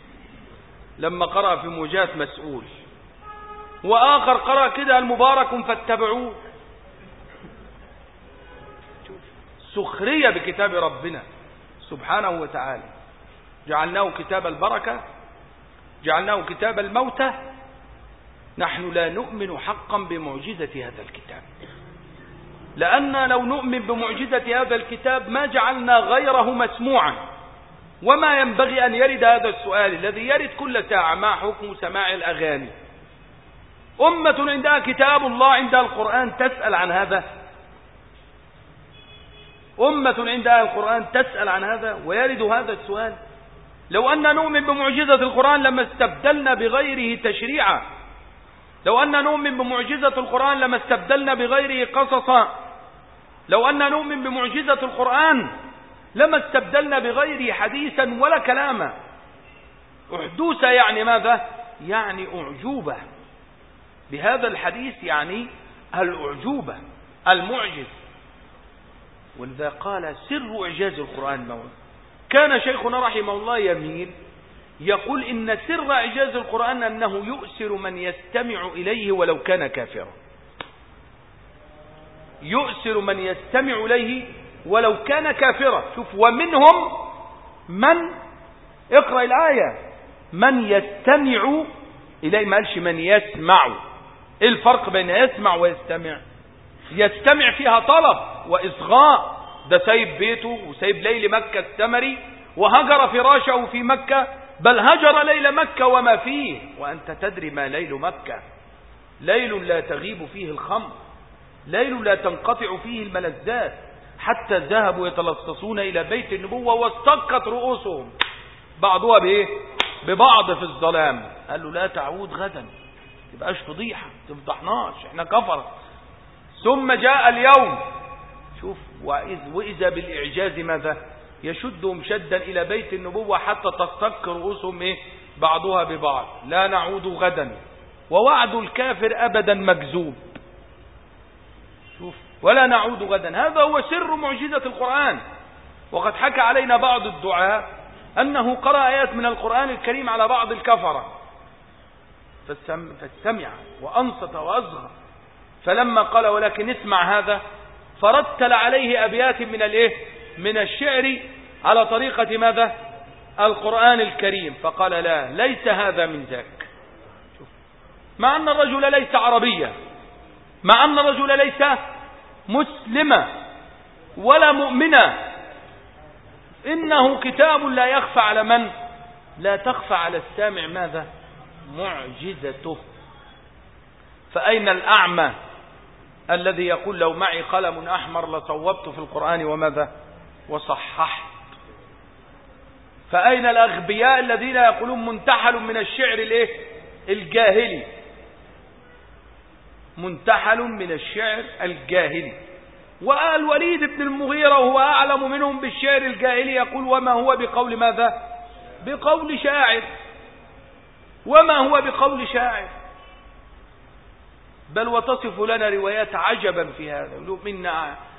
لما قرأ في مواجهة مسؤول. وآخر قرأ كده المبارك فاتبعوه. سخرية بكتاب ربنا سبحانه وتعالى. جعلناه كتاب البركة جعلناه كتاب الموتى نحن لا نؤمن حقا بمعجزة هذا الكتاب. لأن لو نؤمن بمعجزة هذا الكتاب ما جعلنا غيره مسموعا. وما ينبغي أن يرد هذا السؤال الذي يرد كل ساعة ما حكم سماع الأغاني؟ أمة عندها كتاب الله عندها القرآن تسأل عن هذا. أمة عندها القرآن تسأل عن هذا ويرد هذا السؤال. لو أن نؤمن بمعجزة القرآن لما استبدلنا بغيره تشريعا. لو أن نؤمن بمعجزة القرآن لما استبدلنا بغيره قصصا. لو أن نؤمن بمعجزة القرآن لما استبدلنا بغيره حديثا ولا كلاما. أحدوث يعني ماذا؟ يعني أعجوبة. بهذا الحديث يعني الأعجوبة المعجز. ولذا قال سر إعجاز القرآن مولا كان شيخنا رحمه الله يميل يقول إن سر إعجاز القرآن أنه يؤسر من يستمع إليه ولو كان كافرا. يؤسر من يستمع إليه ولو كان كافرا. شوف ومنهم من اقرأ الآية من يستمع إليه ما قالش من يسمع. إيه الفرق بين يسمع ويستمع؟ يستمع فيها طلب وإصغاء. ده سايب بيته وسايب ليل مكة السمري وهجر فراشه في مكة بل هجر ليل مكة وما فيه. وأنت تدري ما ليل مكة؟ ليل لا تغيب فيه الخمر ليل لا تنقطع فيه الملذات. حتى ذهبوا يتلصصون إلى بيت النبوة واستقت رؤوسهم. بعضها بإيه؟ ببعض في الظلام. قال له لا تعود غدا تبقاش فضيحة تفضحناش إحنا كفر. ثم جاء اليوم شوف وإذ وإذا بالإعجاز ماذا؟ يشدهم شدا إلى بيت النبوة حتى تستك رؤوسهم إيه؟ بعضها ببعض. لا نعود غدا. ووعد الكافر أبدا مكذوب. شوف ولا نعود غدا. هذا هو سر معجزة القرآن. وقد حكى علينا بعض الدعاء أنه قرأ آيات من القرآن الكريم على بعض الكفرة. فاستمع وأنصت وأصغى فلما قال ولكن اسمع هذا فرتل عليه أبيات من الإيه؟ من الشعر على طريقة ماذا؟ القرآن الكريم. فقال لا ليس هذا من ذاك. مع أن الرجل ليس عربيا مع أن الرجل ليس مسلما ولا مؤمنا إنه كتاب لا يخفى على من؟ لا تخفى على السامع. ماذا؟ معجزته. فأين الأعمى؟ الذي يقول لو معي قلم أحمر لصوبت في القرآن وماذا؟ وصححت. فأين الأغبياء الذين يقولون منتحل من الشعر الإيه؟ الجاهلي. منتحل من الشعر الجاهلي. والوليد بن المغيرة وهو أعلم منهم بالشعر الجاهلي يقول وما هو بقول ماذا؟ بقول شاعر. وما هو بقول شاعر؟ بل وتصف لنا روايات عجبا في هذا. إن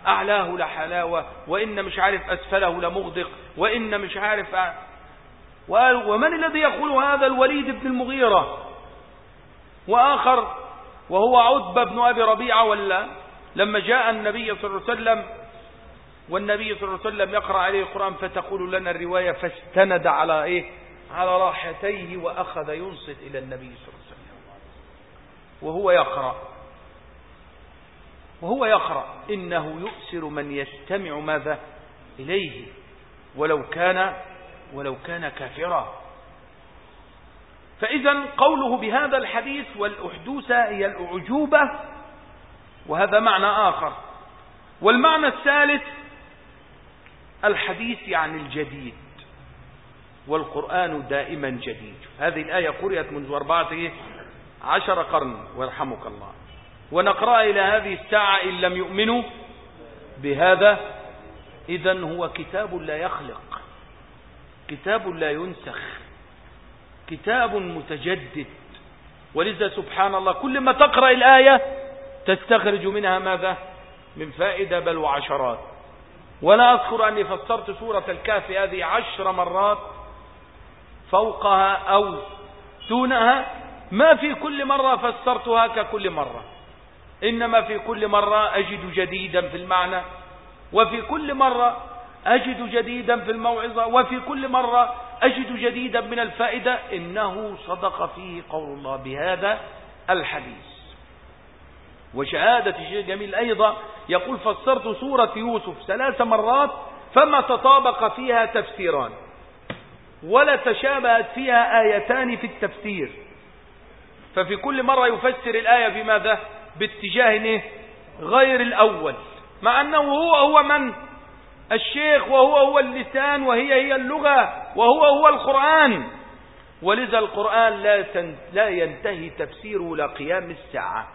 أعلاه لحلاوة وإن مش عارف أسفله لمغدق وإن مش عارف ومن الذي يقول هذا الوليد بن المغيرة؟ وآخر وهو عتبة بن أبي ربيعة ولا؟ لما جاء النبي صلى الله عليه وسلم والنبي صلى الله عليه وسلم يقرأ عليه القرآن فتقول لنا الرواية فاستند على إيه؟ على راحتيه وأخذ ينصت إلى النبي صلى الله عليه وسلم. وهو يقرأ. وهو يقرأ. إنه يؤسر من يستمع ماذا؟ إليه. ولو كان ولو كان كافرا. فإذا قوله بهذا الحديث والأحدوثة هي الأعجوبة وهذا معنى آخر. والمعنى الثالث الحديث عن الجديد والقرآن دائما جديد. هذه الآية قرأت منذ أربعة عشر قرن ويرحمك الله. ونقرأ إلى هذه الساعة إن لم يؤمنوا بهذا إذا هو كتاب لا يخلق كتاب لا ينسخ كتاب متجدد. ولذا سبحان الله كل ما تقرأ الآية تستخرج منها ماذا؟ من فائدة بل وعشرات. ولا أذكر أني فسرت سورة الكهف هذه عشر مرات فوقها أو دونها ما في كل مرة فسرتها ككل مرة. إنما في كل مرة أجد جديدا في المعنى وفي كل مرة أجد جديدا في الموعظة وفي كل مرة أجد جديدا من الفائدة. إنه صدق فيه قول الله بهذا الحديث. وشهادة الشيخ جميل أيضا يقول فسرت سورة يوسف ثلاث مرات فما تطابق فيها تفسيران ولا تشابهت فيها آيتان في التفسير. ففي كل مرة يفسر الآية بماذا باتجاه غير الأول. مع أنه هو هو من؟ الشيخ وهو هو اللسان وهي هي اللغة وهو هو القرآن. ولذا القرآن لا, لا ينتهي تفسيره لقيام الساعة.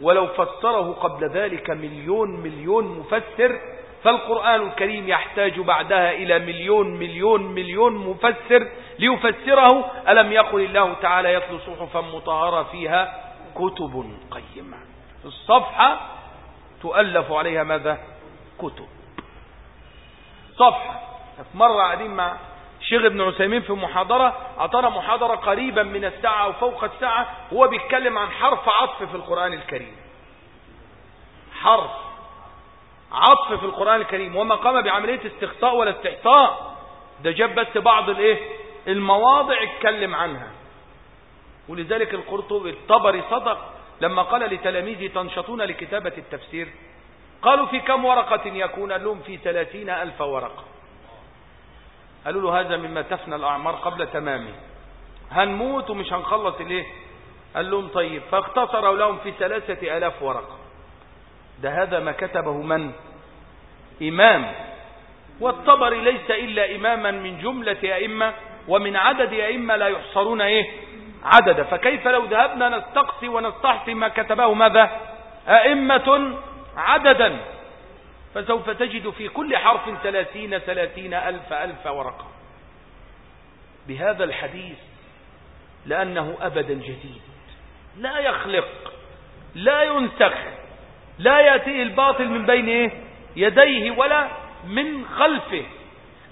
ولو فسره قبل ذلك مليون مليون مفسر فالقرآن الكريم يحتاج بعدها إلى مليون مليون مليون مفسر ليفسره. ألم يقل الله تعالى يتلو صحفا مطهرة فيها كتب قيمة. الصفحة تؤلف عليها ماذا؟ كتب. صفحة. مرة قاعدين مع الشيخ ابن عثيمين في محاضرة أعطانا محاضرة قريبا من الساعة وفوق الساعة هو بيتكلم عن حرف عطف في القرآن الكريم. حرف. عطف في القرآن الكريم وما قام بعملية استخطاء ولا استحصاء ده جاب بس بعض الإيه؟ المواضع اتكلم عنها. ولذلك القرطبي الطبري صدق لما قال لتلاميذه تنشطون لكتابة التفسير؟ قالوا في كم ورقة يكون؟ لهم في ثلاثين ألف ورقة. قالوا له هذا مما تفنى الأعمار قبل تمامه هنموت ومش هنخلص الإيه؟ قال لهم طيب. فاختصروا لهم في ثلاثة ألاف ورقة. ده هذا ما كتبه من؟ إمام. والطبري ليس إلا إماما من جملة أئمة ومن عدد أئمة لا يحصرون إيه؟ عددا. فكيف لو ذهبنا نستقصي ونستحصي ما كتبه ماذا؟ أئمة عددا. فسوف تجد في كل حرف ثلاثين ثلاثين ألف ألف ورقة. بهذا الحديث لأنه أبدا جديد. لا يخلق لا ينسخ لا يأتيه الباطل من بين إيه؟ يديه ولا من خلفه.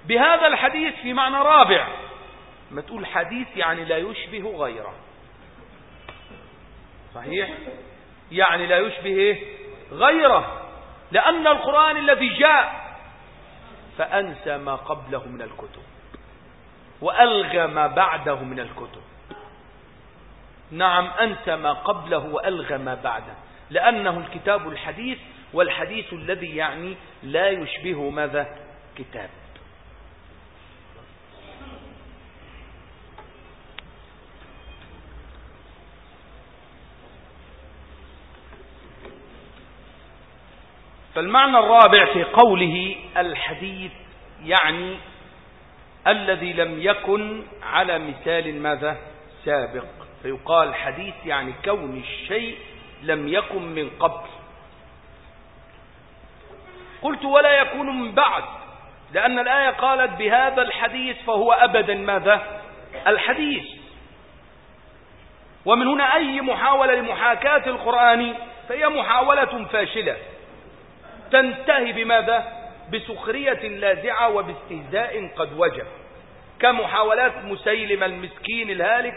بهذا الحديث في معنى رابع. ما تقول حديث يعني لا يشبه غيره. صحيح؟ يعني لا يشبه إيه؟ غيره. لأن القرآن الذي جاء فأنسى ما قبله من الكتب. وألغى ما بعده من الكتب. نعم أنسى ما قبله وألغى ما بعده. لأنه الكتاب الحديث والحديث الذي يعني لا يشبه ماذا؟ كتاب. فالمعنى الرابع في قوله الحديث يعني الذي لم يكن على مثال ماذا؟ سابق. فيقال حديث يعني كون الشيء لم يكن من قبل. قلت ولا يكون من بعد لأن الآية قالت بهذا الحديث فهو أبدا ماذا؟ الحديث. ومن هنا أي محاولة لمحاكاة القرآن؟ فهي محاولة فاشلة. تنتهي بماذا؟ بسخرية لاذعة وباستهزاء قد وجب. كمحاولات مسيلم المسكين الهالك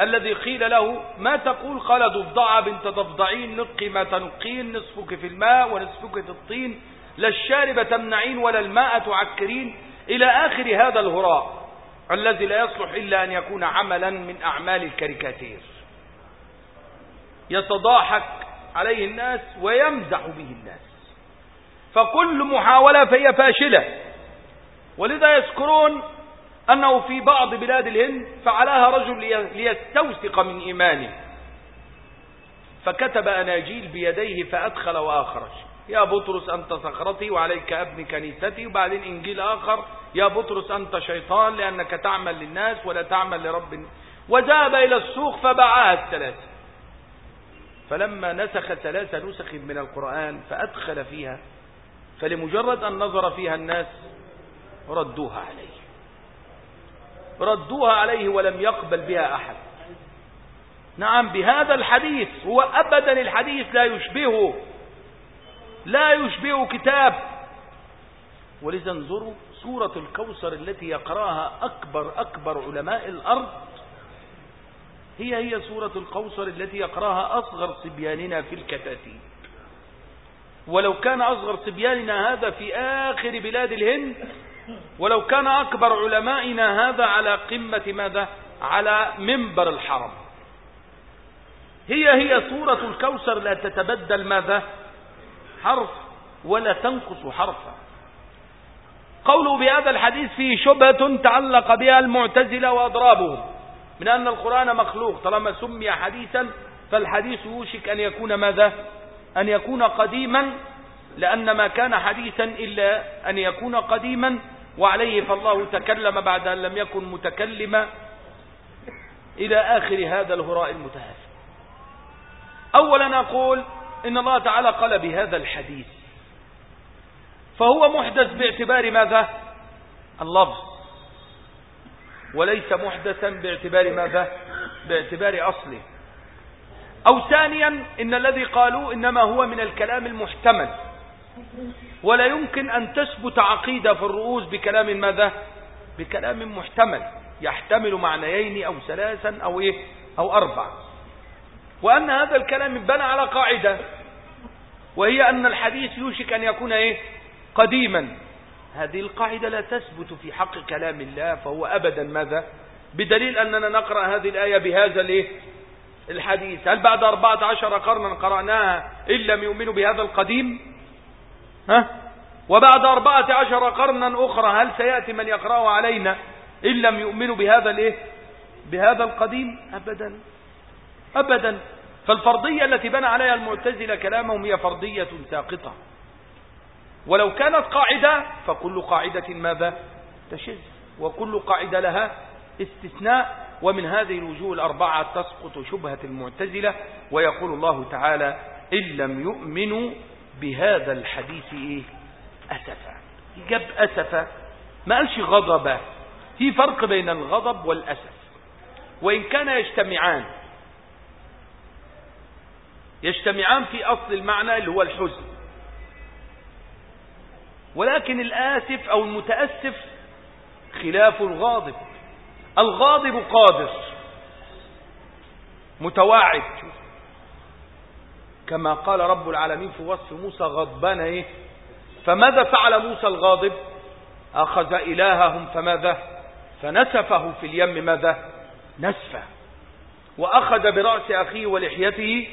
الذي قيل له ما تقول قال ضفدع بنت ضفدعين نقي ما تنقين نصفك في الماء ونصفك في الطين لا الشارب تمنعين ولا الماء تعكرين. إلى آخر هذا الهراء الذي لا يصلح إلا أن يكون عملا من أعمال الكاريكاتير. يتضاحك عليه الناس ويمزح به الناس. فكل محاولة فهي فاشلة. ولذا يذكرون أنه في بعض بلاد الهند فعلها رجل ليستوثق من إيمانه. فكتب أناجيل بيديه فأدخل وآخرج. يا بطرس أنت صخرتي وعليك أبن كنيستي وبعدين إنجيل آخر. يا بطرس أنت شيطان لأنك تعمل للناس ولا تعمل لرب. وذهب إلى السوق فباعها الثلاثة فلما نسخ ثلاثة نسخ من القرآن فأدخل فيها. فلمجرد أن نظر فيها الناس ردوها عليه. ردوها عليه ولم يقبل بها أحد. نعم بهذا الحديث هو أبدا الحديث لا يشبهه لا يشبه كتاب. ولذا انظروا سورة الكوثر التي يقرأها أكبر أكبر علماء الأرض. هي هي سورة الكوثر التي يقرأها أصغر صبياننا في الكتاتيب ولو كان أصغر صبياننا هذا في آخر بلاد الهند ولو كان أكبر علمائنا هذا على قمة ماذا؟ على منبر الحرم. هي هي سورة الكوثر لا تتبدل ماذا؟ حرف ولا تنقص حرفا. قوله بهذا الحديث فيه شبهة تعلق بها المعتزلة وأضرابهم من أن القرآن مخلوق. طالما سمي حديثا فالحديث يوشك أن يكون ماذا؟ أن يكون قديما لأن ما كان حديثا إلا أن يكون قديما وعليه فالله تكلم بعد أن لم يكن متكلما إلى آخر هذا الهراء المتهافت أولا أقول إن الله تعالى قال بهذا الحديث فهو محدث باعتبار ماذا؟ اللفظ. وليس محدثا باعتبار ماذا؟ باعتبار أصله. أو ثانيا إن الذي قالوا إنما هو من الكلام المحتمل. ولا يمكن أن تثبت عقيدة في الرؤوس بكلام ماذا؟ بكلام محتمل يحتمل معنيين أو ثلاثا أو إيه؟ أو أربع وأن هذا الكلام بنى على قاعدة وهي أن الحديث يوشك أن يكون إيه؟ قديما. هذه القاعدة لا تثبت في حق كلام الله فهو أبدا ماذا؟ بدليل أننا نقرأ هذه الآية بهذا الإيه؟ الحديث. هل بعد أربعة عشر قرنا قرأناها إن لم يؤمنوا بهذا القديم؟ ها؟ وبعد أربعة عشر قرنا أخرى هل سيأتي من يقرأه علينا إن لم يؤمنوا بهذا الإيه؟ بهذا القديم؟ أبدا. أبدا. فالفرضية التي بنى عليها المعتزلة كلامهم هي فرضية ساقطة. ولو كانت قاعدة فكل قاعدة ماذا؟ تشذ. وكل قاعدة لها استثناء. ومن هذه الوجوه الأربعة تسقط شبهة المعتزلة ويقول الله تعالى إن لم يؤمنوا بهذا الحديث إيه؟ أسفا جاب أسفا ما قالش غضبا في فرق بين الغضب والأسف. وإن كان يجتمعان. يجتمعان في أصل المعنى اللي هو الحزن. ولكن الآسف أو المتأسف خلاف الغاضب. الغاضب قادر. متواعد كما قال رب العالمين في وصف موسى غضبان إيه؟ فماذا فعل موسى الغاضب؟ أخذ إلههم فماذا؟ فنسفه في اليم ماذا؟ نسفا وأخذ برأس أخيه ولحيته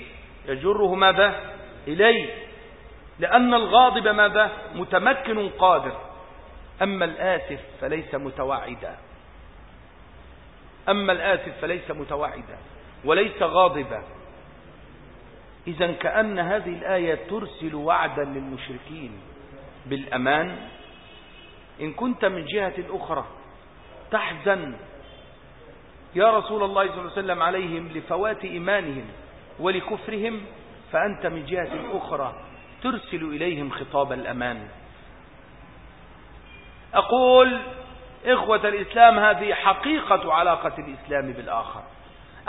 يجره ماذا؟ إليه. لأن الغاضب ماذا؟ متمكن قادر. أما الآسف فليس متوعدا. أما الآسف فليس متوعدا وليس غاضبا. إذا كأن هذه الآية ترسل وعدا للمشركين بالأمان. إن كنت من جهة أخرى تحزن يا رسول الله صلى الله عليه وسلم عليهم لفوات إيمانهم ولكفرهم فأنت من جهة أخرى ترسل إليهم خطاب الأمان. أقول إخوة الإسلام هذه حقيقة علاقة الإسلام بالآخر.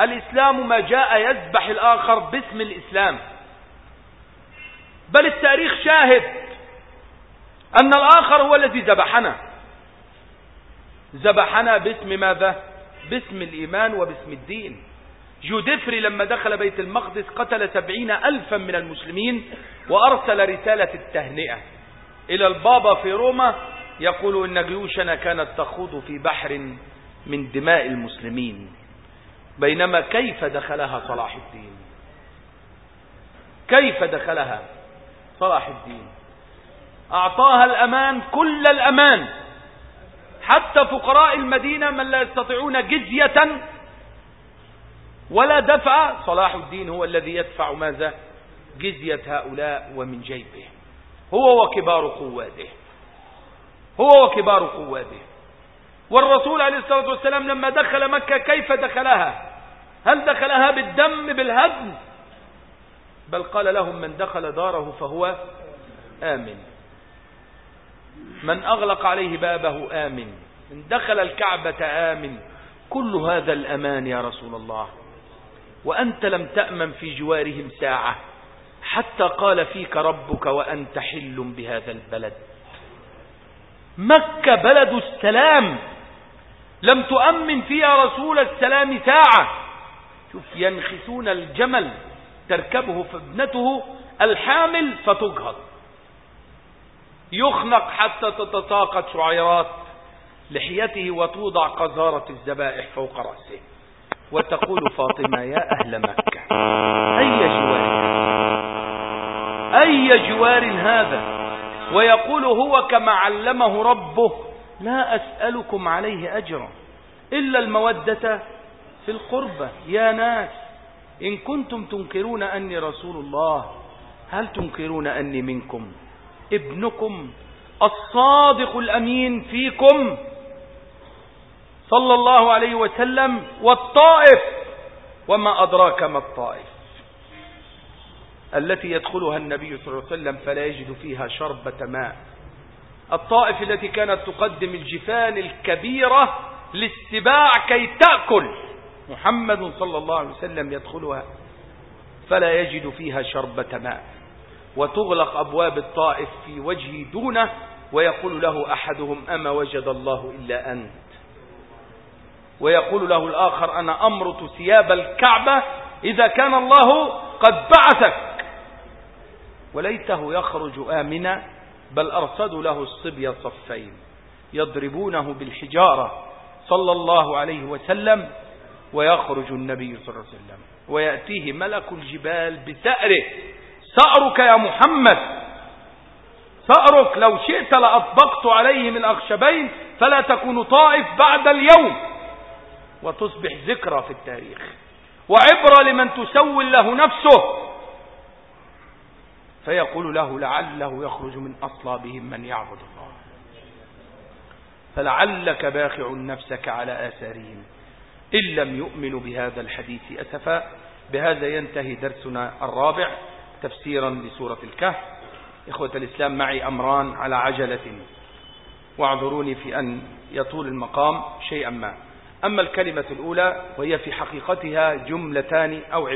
الإسلام ما جاء يذبح الآخر باسم الإسلام. بل التاريخ شاهد أن الآخر هو الذي ذبحنا. ذبحنا باسم ماذا؟ باسم الإيمان وباسم الدين. جودفري لما دخل بيت المقدس قتل سبعين ألفا من المسلمين وأرسل رسالة التهنئة. إلى البابا في روما يقول إن جيوشنا كانت تخوض في بحر من دماء المسلمين. بينما كيف دخلها صلاح الدين؟ كيف دخلها صلاح الدين؟ أعطاها الأمان كل الأمان. حتى فقراء المدينة من لا يستطيعون جزية ولا دفع صلاح الدين هو الذي يدفع ماذا؟ جزية هؤلاء ومن جيبه هو وكبار قواته هو وكبار قواته والرسول عليه الصلاة والسلام لما دخل مكة كيف دخلها؟ هل دخلها بالدم بالهدم؟ بل قال لهم من دخل داره فهو آمن. من أغلق عليه بابه آمن. من دخل الكعبة آمن. كل هذا الأمان يا رسول الله. وأنت لم تأمن في جوارهم ساعة. حتى قال فيك ربك وأنت حل بهذا البلد. مكة بلد السلام. لم تؤمن فيها رسول السلام ساعة. شوف ينخسون الجمل تركبه فابنته الحامل فتجهض. يخنق حتى تتساقط شعيرات لحيته وتوضع قذارة الذبائح فوق رأسه. وتقول فاطمة يا أهل مكة أي جوار؟ أي جوار هذا؟ ويقول هو كما علمه ربه لا أسألكم عليه أجرا إلا المودة في القربة. يا ناس إن كنتم تنكرون أني رسول الله هل تنكرون أني منكم؟ ابنكم الصادق الأمين فيكم صلى الله عليه وسلم والطائف وما أدراك ما الطائف. التي يدخلها النبي صلى الله عليه وسلم فلا يجد فيها شربة ماء. الطائف التي كانت تقدم الجفان الكبيرة للسباع كي تأكل. محمد صلى الله عليه وسلم يدخلها فلا يجد فيها شربة ماء. وتغلق أبواب الطائف في وجهه دونه ويقول له أحدهم أما وجد الله إلا أنت؟ ويقول له الآخر أنا أمرت ثياب الكعبة إذا كان الله قد بعثك. وليته يخرج آمنا بل أرصدوا له الصبي صفين يضربونه بالحجارة صلى الله عليه وسلم ويخرج النبي صلى الله عليه وسلم ويأتيه ملك الجبال بسأره سأرك يا محمد سأرك لو شئت لأطبقت عليه من أخشبين فلا تكون طائف بعد اليوم وتصبح ذكرى في التاريخ وعبرة لمن تسول له نفسه فيقول له لعله يخرج من أصلابهم من يعبد الله. فلعلك باخع نفسك على آثارهم. إن لم يؤمنوا بهذا الحديث أسفا بهذا ينتهي درسنا الرابع تفسيرا لسورة الكهف. إخوة الإسلام معي أمران على عجلة. واعذروني في أن يطول المقام شيئا ما. أما الكلمة الأولى وهي في حقيقتها جملتان أو